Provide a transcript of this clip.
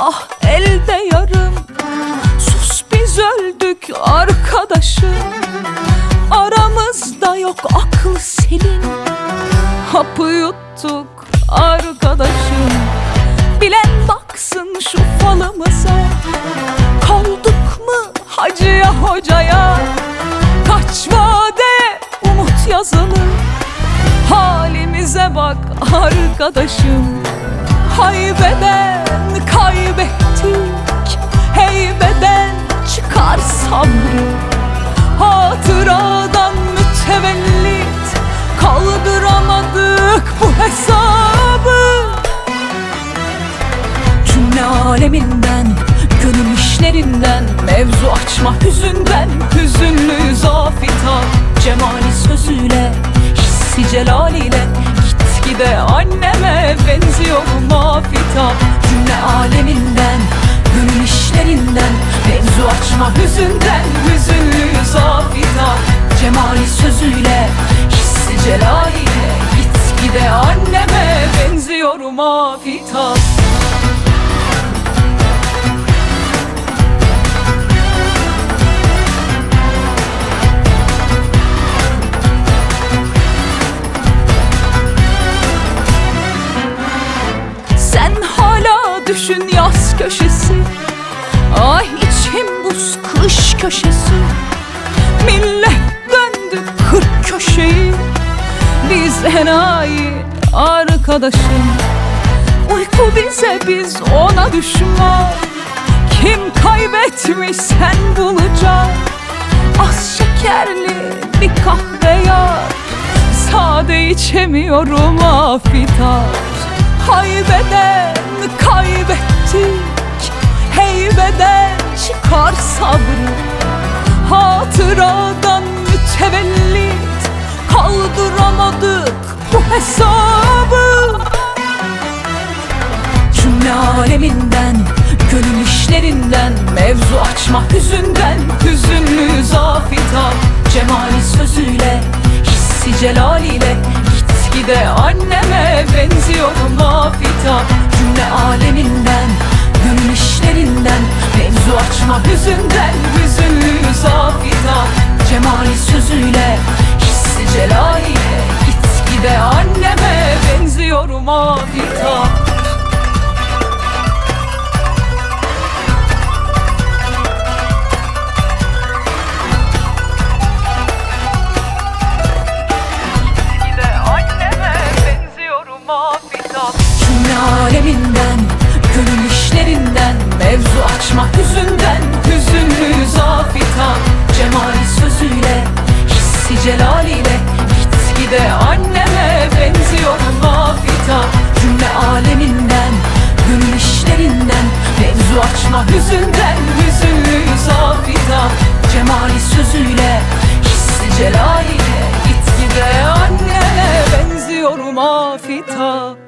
ah elde yarım. Sus biz öldük arkadaşım. Aramızda yok aklı senin. Hapı yuttuk arkadaşım. Bilen baksın şu falımıza. Kaldık mı hacıya hocaya? Kaç vade umut yazılı. Halimize bak arkadaşım. Haybeder Haybeden kaybettik. Heybeden çıkar sabrı Hatıradan mütevellit Kaldıramadık bu hesabı. Cümle aleminden Gönül işlerinden Mevzu açma hüzünden Hüzünlü zafita Cemali sözüyle Hissi celaliyle Gitgide anneme Cemali sözüyle Hissi celaliyle Gitgide anneme benziyorum afita Sen hala düşün yaz köşesi. Ay içim buz kış köşesi. Millet döndü kırk köşeyi Biz enayi arkadaşım. Uyku bize biz ona düşman. Kim kaybetmiş sen bulacak Az şekerli bir kahve yar Sade içemiyorum afitar Haybeden kaybettik. Heybeden çıkar sabrı Kaldıramadık bu hesabı. Cümle aleminden Gönül işlerinden Mevzu açma hüzünden. Hüzünlü zafita Cemali sözüyle Hissi celaliyle Gitgide anneme afita Cümle aleminden Gönül işlerinden Mevzu açma hüzünden Mevzu açma hüzünden Hüzünlü zafita Cemali sözüyle Hissi celaliyle. Gitgide anneme benziyorum afita